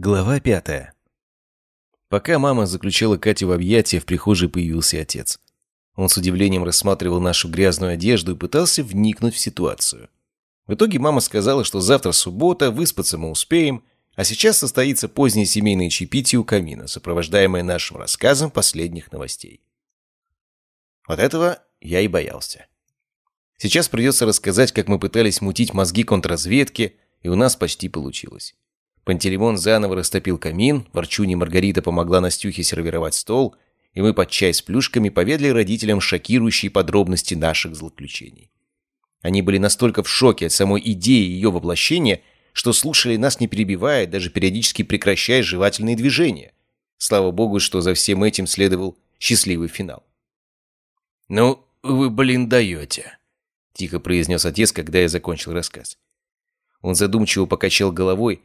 Глава пятая. Пока мама заключила Катю в объятия, в прихожей появился отец. Он с удивлением рассматривал нашу грязную одежду и пытался вникнуть в ситуацию. В итоге мама сказала, что завтра суббота, выспаться мы успеем, а сейчас состоится позднее семейное чаепитие у камина, сопровождаемое нашим рассказом последних новостей. Вот этого я и боялся. Сейчас придется рассказать, как мы пытались мутить мозги контрразведки, и у нас почти получилось. Пантелеймон заново растопил камин, Ворчуни Маргарита помогла Настюхе сервировать стол, и мы под чай с плюшками поведали родителям шокирующие подробности наших злоключений. Они были настолько в шоке от самой идеи ее воплощения, что слушали нас не перебивая, даже периодически прекращая жевательные движения. Слава богу, что за всем этим следовал счастливый финал. «Ну, вы, блин, даете», — тихо произнес отец, когда я закончил рассказ. Он задумчиво покачал головой,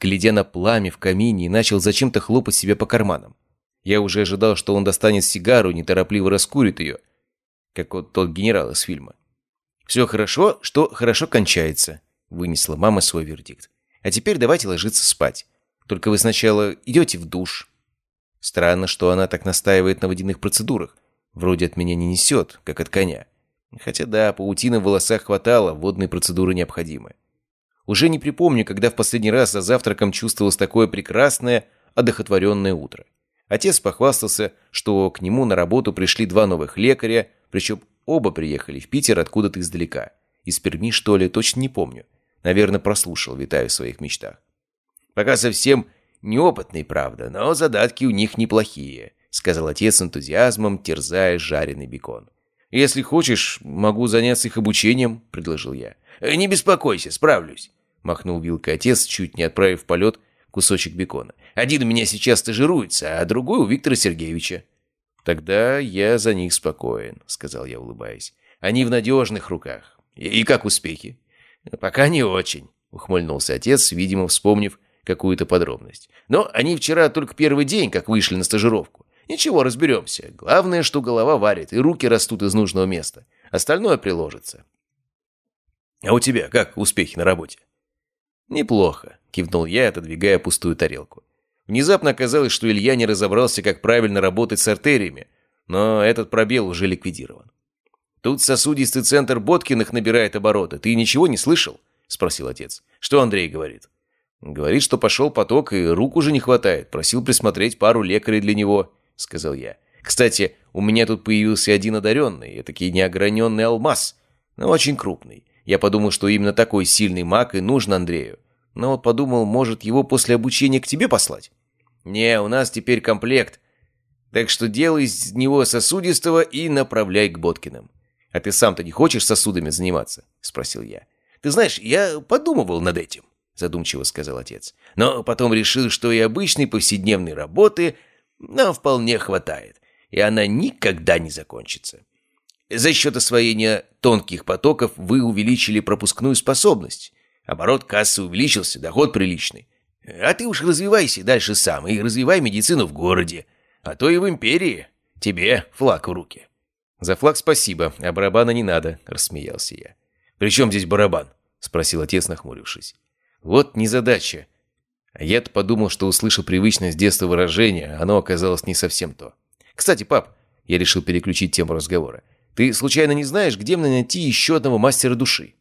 глядя на пламя в камине, и начал зачем-то хлопать себя по карманам. Я уже ожидал, что он достанет сигару, неторопливо раскурит ее, как вот тот генерал из фильма. «Все хорошо, что хорошо кончается», — вынесла мама свой вердикт. «А теперь давайте ложиться спать. Только вы сначала идете в душ». Странно, что она так настаивает на водяных процедурах. Вроде от меня не несет, как от коня. Хотя да, паутины в волосах хватало, водные процедуры необходимы. Уже не припомню, когда в последний раз за завтраком чувствовалось такое прекрасное, одохотворенное утро. Отец похвастался, что к нему на работу пришли два новых лекаря, причем оба приехали в Питер откуда-то издалека. Из Перми, что ли, точно не помню. Наверное, прослушал, витаю в своих мечтах. Пока совсем неопытный, правда, но задатки у них неплохие, сказал отец с энтузиазмом, терзая жареный бекон. «Если хочешь, могу заняться их обучением», — предложил я. «Не беспокойся, справлюсь. Махнул вилкой отец, чуть не отправив в полет кусочек бекона. «Один у меня сейчас стажируется, а другой у Виктора Сергеевича». «Тогда я за них спокоен», — сказал я, улыбаясь. «Они в надежных руках. И, как успехи?» «Пока не очень», — ухмыльнулся отец, видимо, вспомнив какую-то подробность. «Но они вчера только первый день, как вышли на стажировку. Ничего, разберемся. Главное, что голова варит, и руки растут из нужного места. Остальное приложится». «А у тебя как успехи на работе?» «Неплохо», — кивнул я, отодвигая пустую тарелку. Внезапно оказалось, что Илья не разобрался, как правильно работать с артериями, но этот пробел уже ликвидирован. «Тут сосудистый центр Боткиных набирает обороты. Ты ничего не слышал?» — спросил отец. «Что Андрей говорит?» «Говорит, что пошел поток, и рук уже не хватает. Просил присмотреть пару лекарей для него», — сказал я. «Кстати, у меня тут появился один одаренный, этакий неограненный алмаз, но очень крупный. Я подумал, что именно такой сильный маг и нужен Андрею. Но вот подумал, может, его после обучения к тебе послать? Не, у нас теперь комплект. Так что делай из него сосудистого и направляй к Боткиным. А ты сам-то не хочешь сосудами заниматься? Спросил я. Ты знаешь, я подумывал над этим, задумчиво сказал отец. Но потом решил, что и обычной повседневной работы нам вполне хватает, и она никогда не закончится. За счет освоения тонких потоков вы увеличили пропускную способность. Оборот кассы увеличился, доход приличный. А ты уж развивайся дальше сам и развивай медицину в городе. А то и в империи. Тебе флаг в руки. За флаг спасибо, а барабана не надо, рассмеялся я. При чем здесь барабан? Спросил отец, нахмурившись. Вот незадача. А я-то подумал, что услышал привычное с детства выражение, оно оказалось не совсем то. Кстати, пап, я решил переключить тему разговора. Ты случайно не знаешь, где мне найти еще одного мастера души?»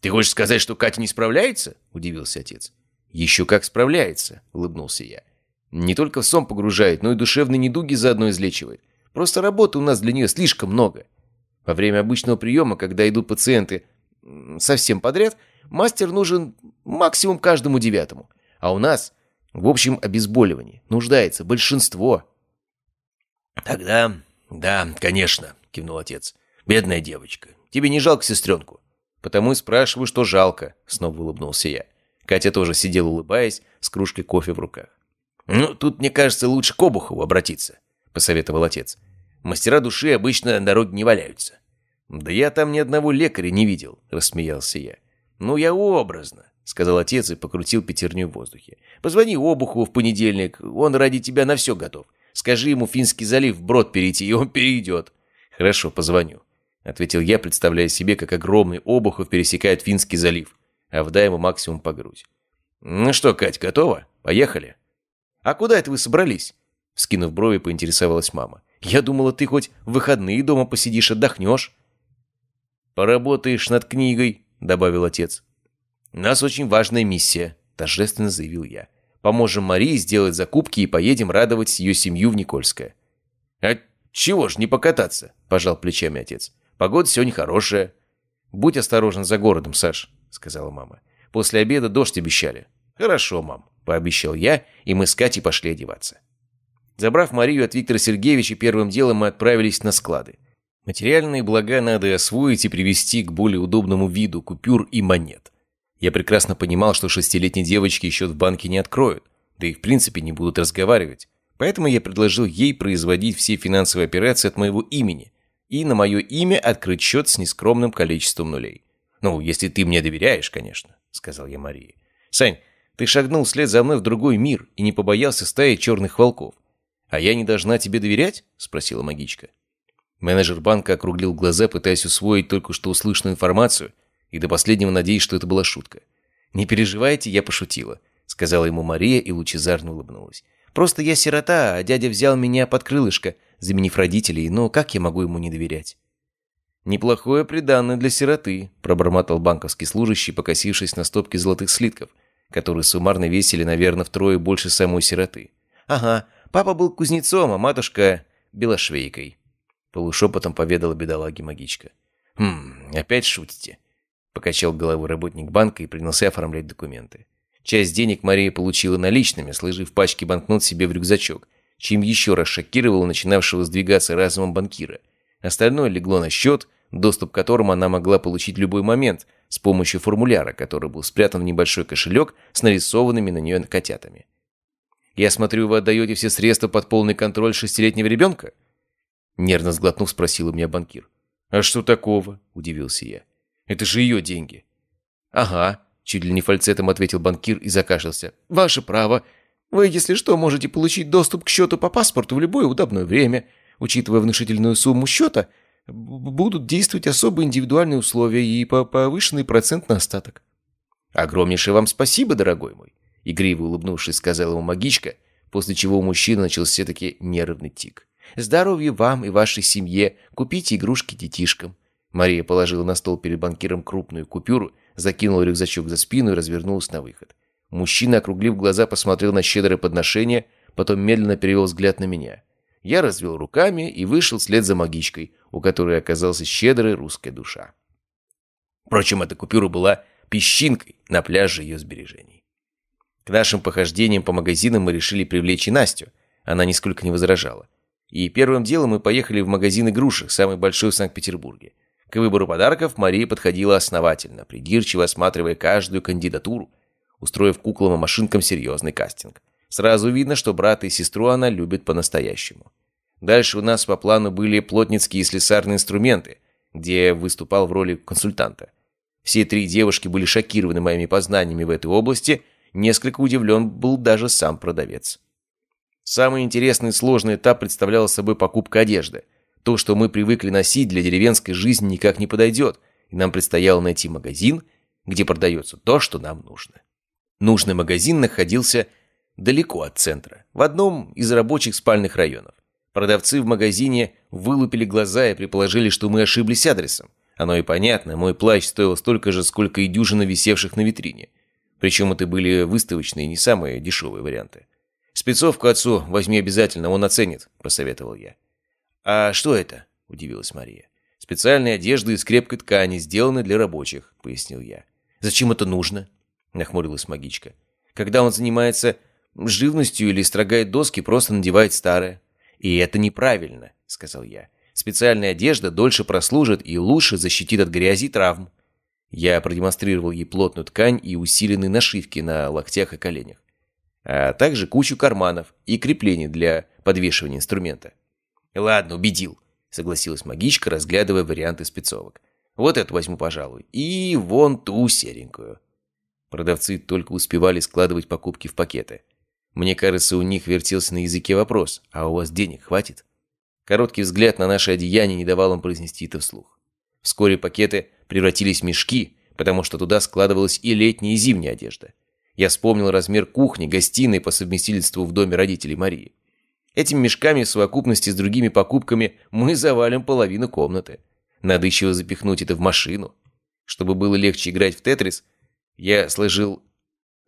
«Ты хочешь сказать, что Катя не справляется?» – удивился отец. «Еще как справляется», – улыбнулся я. «Не только в сон погружает, но и душевные недуги заодно излечивает. Просто работы у нас для нее слишком много. Во время обычного приема, когда идут пациенты совсем подряд, мастер нужен максимум каждому девятому. А у нас, в общем обезболивании, нуждается большинство». «Тогда, да, конечно», кивнул отец. «Бедная девочка. Тебе не жалко сестренку?» «Потому и спрашиваю, что жалко», — снова улыбнулся я. Катя тоже сидела, улыбаясь, с кружкой кофе в руках. «Ну, тут, мне кажется, лучше к Обухову обратиться», — посоветовал отец. «Мастера души обычно на дороге не валяются». «Да я там ни одного лекаря не видел», — рассмеялся я. «Ну, я образно», — сказал отец и покрутил пятерню в воздухе. «Позвони Обухову в понедельник, он ради тебя на все готов. Скажи ему Финский залив брод перейти, и он перейдет». «Хорошо, позвоню», — ответил я, представляя себе, как огромный обухов пересекает Финский залив, а вда ему максимум по грудь. «Ну что, Кать, готова?» Поехали». «А куда это вы собрались?» Скинув брови, поинтересовалась мама. «Я думала, ты хоть в выходные дома посидишь, отдохнешь». «Поработаешь над книгой», — добавил отец. «У нас очень важная миссия», — торжественно заявил я. «Поможем Марии сделать закупки и поедем радовать ее семью в Никольское». «А чего ж не покататься?» – пожал плечами отец. «Погода сегодня хорошая». «Будь осторожен за городом, Саш», – сказала мама. «После обеда дождь обещали». «Хорошо, мам», – пообещал я, и мы с Катей пошли одеваться. Забрав Марию от Виктора Сергеевича, первым делом мы отправились на склады. Материальные блага надо освоить и привести к более удобному виду купюр и монет. Я прекрасно понимал, что шестилетней девочки счет в банке не откроют, да и в принципе не будут разговаривать. Поэтому я предложил ей производить все финансовые операции от моего имени и на мое имя открыть счет с нескромным количеством нулей. «Ну, если ты мне доверяешь, конечно», — сказал я Марии. «Сань, ты шагнул вслед за мной в другой мир и не побоялся стаи черных волков. А я не должна тебе доверять?» — спросила магичка. Менеджер банка округлил глаза, пытаясь усвоить только что услышанную информацию, и до последнего надеясь, что это была шутка. «Не переживайте, я пошутила», — сказала ему Мария и лучезарно улыбнулась. Просто я сирота, а дядя взял меня под крылышко, заменив родителей, но как я могу ему не доверять?» «Неплохое приданное для сироты», – пробормотал банковский служащий, покосившись на стопки золотых слитков, которые суммарно весили, наверное, втрое больше самой сироты. «Ага, папа был кузнецом, а матушка – белошвейкой», – полушепотом поведала бедолаге магичка. «Хм, опять шутите?» – покачал головой работник банка и принялся оформлять документы. Часть денег Мария получила наличными, сложив пачки банкнот себе в рюкзачок, чем еще раз шокировала начинавшего сдвигаться разумом банкира. Остальное легло на счет, доступ к которому она могла получить любой момент с помощью формуляра, который был спрятан в небольшой кошелек с нарисованными на нее котятами. «Я смотрю, вы отдаете все средства под полный контроль шестилетнего ребенка?» Нервно сглотнув, спросил у меня банкир. «А что такого?» – удивился я. «Это же ее деньги». «Ага», Чуть ли не фальцетом ответил банкир и закашлялся. «Ваше право. Вы, если что, можете получить доступ к счету по паспорту в любое удобное время. Учитывая внушительную сумму счета, будут действовать особые индивидуальные условия и по повышенный процент на остаток». «Огромнейшее вам спасибо, дорогой мой!» Игриво улыбнувшись, сказала ему магичка, после чего у мужчины начался таки нервный тик. «Здоровья вам и вашей семье! Купите игрушки детишкам!» Мария положила на стол перед банкиром крупную купюру – закинул рюкзачок за спину и развернулся на выход. Мужчина, округлив глаза, посмотрел на щедрое подношение, потом медленно перевел взгляд на меня. Я развел руками и вышел вслед за магичкой, у которой оказалась щедрая русская душа. Впрочем, эта купюра была песчинкой на пляже ее сбережений. К нашим похождениям по магазинам мы решили привлечь и Настю. Она нисколько не возражала. И первым делом мы поехали в магазин игрушек, самый большой в Санкт-Петербурге. К выбору подарков Мария подходила основательно, придирчиво осматривая каждую кандидатуру, устроив куклам и машинкам серьезный кастинг. Сразу видно, что брата и сестру она любит по-настоящему. Дальше у нас по плану были плотницкие и слесарные инструменты, где я выступал в роли консультанта. Все три девушки были шокированы моими познаниями в этой области, несколько удивлен был даже сам продавец. Самый интересный и сложный этап представлял собой покупка одежды – то, что мы привыкли носить, для деревенской жизни никак не подойдет, и нам предстояло найти магазин, где продается то, что нам нужно. Нужный магазин находился далеко от центра, в одном из рабочих спальных районов. Продавцы в магазине вылупили глаза и предположили, что мы ошиблись адресом. Оно и понятно, мой плащ стоил столько же, сколько и дюжина висевших на витрине. Причем это были выставочные, не самые дешевые варианты. «Спецовку отцу возьми обязательно, он оценит», – посоветовал я. «А что это?» – удивилась Мария. «Специальные одежды из крепкой ткани, сделаны для рабочих», – пояснил я. «Зачем это нужно?» – нахмурилась магичка. «Когда он занимается живностью или строгает доски, просто надевает старое». «И это неправильно», – сказал я. «Специальная одежда дольше прослужит и лучше защитит от грязи и травм». Я продемонстрировал ей плотную ткань и усиленные нашивки на локтях и коленях, а также кучу карманов и креплений для подвешивания инструмента. «Ладно, убедил», — согласилась магичка, разглядывая варианты спецовок. «Вот эту возьму, пожалуй. И вон ту серенькую». Продавцы только успевали складывать покупки в пакеты. Мне кажется, у них вертелся на языке вопрос, а у вас денег хватит? Короткий взгляд на наше одеяние не давал им произнести это вслух. Вскоре пакеты превратились в мешки, потому что туда складывалась и летняя, и зимняя одежда. Я вспомнил размер кухни, гостиной по совместительству в доме родителей Марии. Этими мешками в совокупности с другими покупками мы завалим половину комнаты. Надо еще запихнуть это в машину. Чтобы было легче играть в Тетрис, я сложил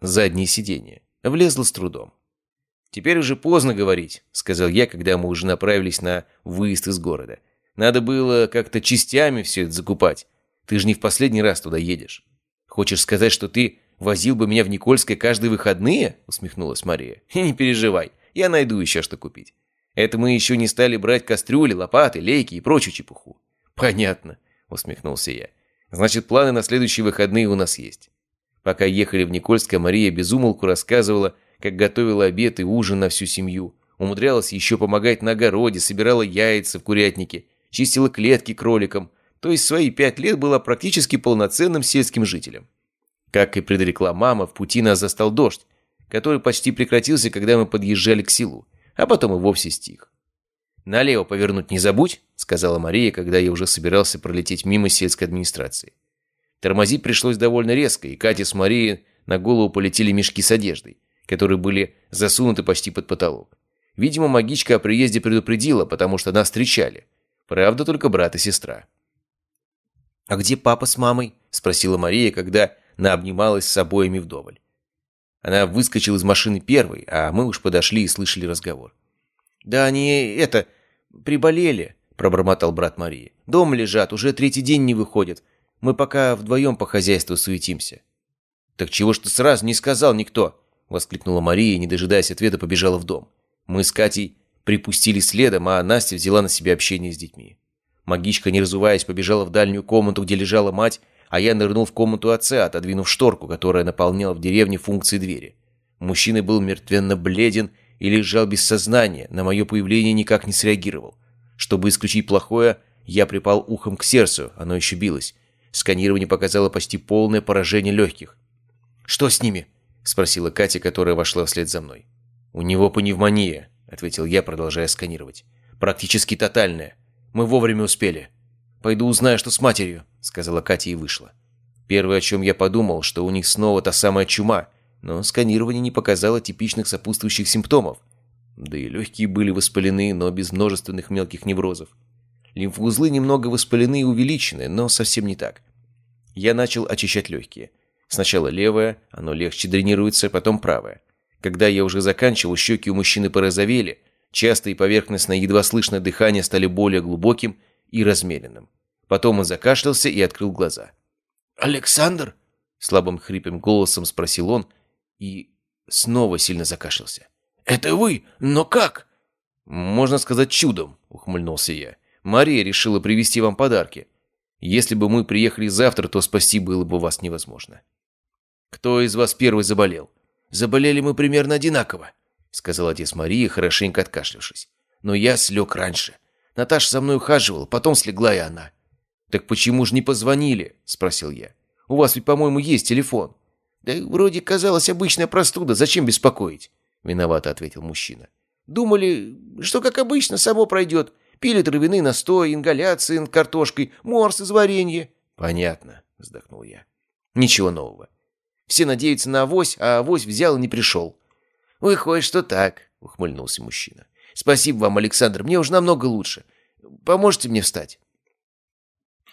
заднее сиденье. Влезло с трудом. «Теперь уже поздно говорить», — сказал я, когда мы уже направились на выезд из города. «Надо было как-то частями все это закупать. Ты же не в последний раз туда едешь. Хочешь сказать, что ты возил бы меня в Никольское каждые выходные?» — усмехнулась Мария. «И не переживай, я найду еще что купить. Это мы еще не стали брать кастрюли, лопаты, лейки и прочую чепуху». «Понятно», — усмехнулся я. «Значит, планы на следующие выходные у нас есть». Пока ехали в Никольское, Мария безумолку рассказывала, как готовила обед и ужин на всю семью. Умудрялась еще помогать на огороде, собирала яйца в курятнике, чистила клетки кроликам. То есть свои пять лет была практически полноценным сельским жителем. Как и предрекла мама, в пути нас застал дождь, который почти прекратился, когда мы подъезжали к селу, а потом и вовсе стих. «Налево повернуть не забудь», — сказала Мария, когда я уже собирался пролететь мимо сельской администрации. Тормозить пришлось довольно резко, и Катя с Марией на голову полетели мешки с одеждой которые были засунуты почти под потолок. Видимо, магичка о приезде предупредила, потому что нас встречали. Правда, только брат и сестра. «А где папа с мамой?» – спросила Мария, когда наобнималась с обоими вдоволь. Она выскочила из машины первой, а мы уж подошли и слышали разговор. «Да они, это, приболели», – пробормотал брат Марии. «Дома лежат, уже третий день не выходят. Мы пока вдвоем по хозяйству суетимся». «Так чего ж ты сразу не сказал никто?» — воскликнула Мария и, не дожидаясь ответа, побежала в дом. Мы с Катей припустили следом, а Настя взяла на себя общение с детьми. Магичка, не разуваясь, побежала в дальнюю комнату, где лежала мать, а я нырнул в комнату отца, отодвинув шторку, которая наполняла в деревне функции двери. Мужчина был мертвенно бледен и лежал без сознания, на мое появление никак не среагировал. Чтобы исключить плохое, я припал ухом к сердцу, оно еще билось. Сканирование показало почти полное поражение легких. «Что с ними?» спросила Катя, которая вошла вслед за мной. «У него пневмония», — ответил я, продолжая сканировать. «Практически тотальная. Мы вовремя успели. Пойду узнаю, что с матерью», — сказала Катя и вышла. Первое, о чем я подумал, что у них снова та самая чума, но сканирование не показало типичных сопутствующих симптомов. Да и легкие были воспалены, но без множественных мелких неврозов. Лимфоузлы немного воспалены и увеличены, но совсем не так. Я начал очищать легкие. Сначала левое, оно легче дренируется, потом правое. Когда я уже заканчивал, щеки у мужчины порозовели, часто и поверхностно едва слышное дыхание стали более глубоким и размеренным. Потом он закашлялся и открыл глаза. «Александр?» — слабым хрипим голосом спросил он и снова сильно закашлялся. «Это вы? Но как?» «Можно сказать, чудом», — ухмыльнулся я. «Мария решила привезти вам подарки. Если бы мы приехали завтра, то спасти было бы вас невозможно». «Кто из вас первый заболел?» «Заболели мы примерно одинаково», — сказал отец Марии, хорошенько откашлявшись. «Но я слег раньше. Наташа за мной ухаживала, потом слегла и она». «Так почему же не позвонили?» — спросил я. «У вас ведь, по-моему, есть телефон». «Да вроде казалась обычная простуда, зачем беспокоить?» — виновато ответил мужчина. «Думали, что, как обычно, само пройдет. Пили травяный настой, ингаляции над картошкой, морс из варенья». «Понятно», — вздохнул я. «Ничего нового. Все надеются на авось, а авось взял и не пришел. «Выходит, что так», — ухмыльнулся мужчина. «Спасибо вам, Александр, мне уже намного лучше. Поможете мне встать?»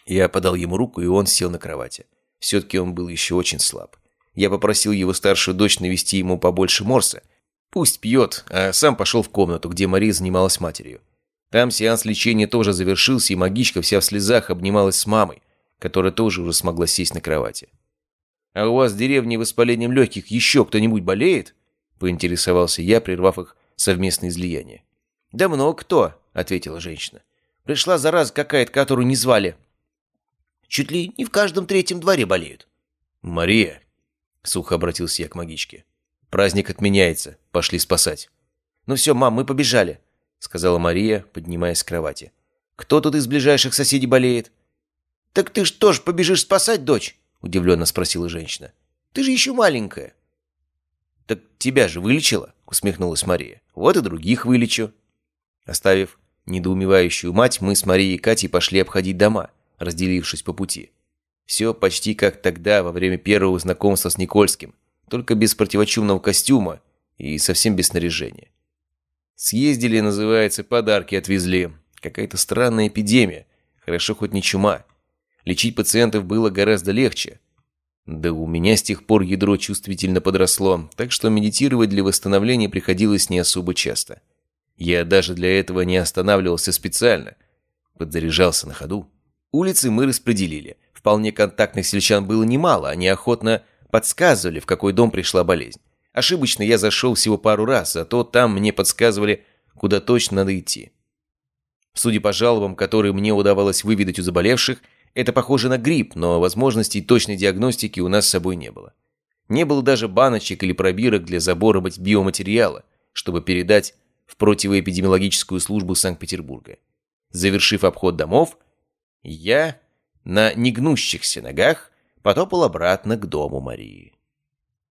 Я подал ему руку, и он сел на кровати. Все-таки он был еще очень слаб. Я попросил его старшую дочь навести ему побольше морса. Пусть пьет, а сам пошел в комнату, где Мария занималась матерью. Там сеанс лечения тоже завершился, и магичка вся в слезах обнималась с мамой, которая тоже уже смогла сесть на кровати. «А у вас в деревне воспалением легких еще кто-нибудь болеет?» — поинтересовался я, прервав их совместное излияние. «Да много кто», — ответила женщина. «Пришла зараза какая-то, которую не звали. Чуть ли не в каждом третьем дворе болеют». «Мария», — сухо обратился я к магичке, — «праздник отменяется. Пошли спасать». «Ну все, мам, мы побежали», — сказала Мария, поднимаясь с кровати. «Кто тут из ближайших соседей болеет?» «Так ты ж тоже побежишь спасать, дочь?» удивленно спросила женщина. «Ты же еще маленькая». «Так тебя же вылечила?» — усмехнулась Мария. «Вот и других вылечу». Оставив недоумевающую мать, мы с Марией и Катей пошли обходить дома, разделившись по пути. Все почти как тогда, во время первого знакомства с Никольским. только без противочумного костюма и совсем без снаряжения. Съездили, называется, подарки отвезли. Какая-то странная эпидемия. Хорошо хоть не чума. Лечить пациентов было гораздо легче. Да у меня с тех пор ядро чувствительно подросло, так что медитировать для восстановления приходилось не особо часто. Я даже для этого не останавливался специально. Подзаряжался на ходу. Улицы мы распределили. Вполне контактных сельчан было немало, они охотно подсказывали, в какой дом пришла болезнь. Ошибочно я зашел всего пару раз, зато там мне подсказывали, куда точно надо идти. Судя по жалобам, которые мне удавалось выведать у заболевших, это похоже на грипп, но возможностей точной диагностики у нас с собой не было. Не было даже баночек или пробирок для забора биоматериала, чтобы передать в противоэпидемиологическую службу Санкт-Петербурга. Завершив обход домов, я на негнущихся ногах потопал обратно к дому Марии.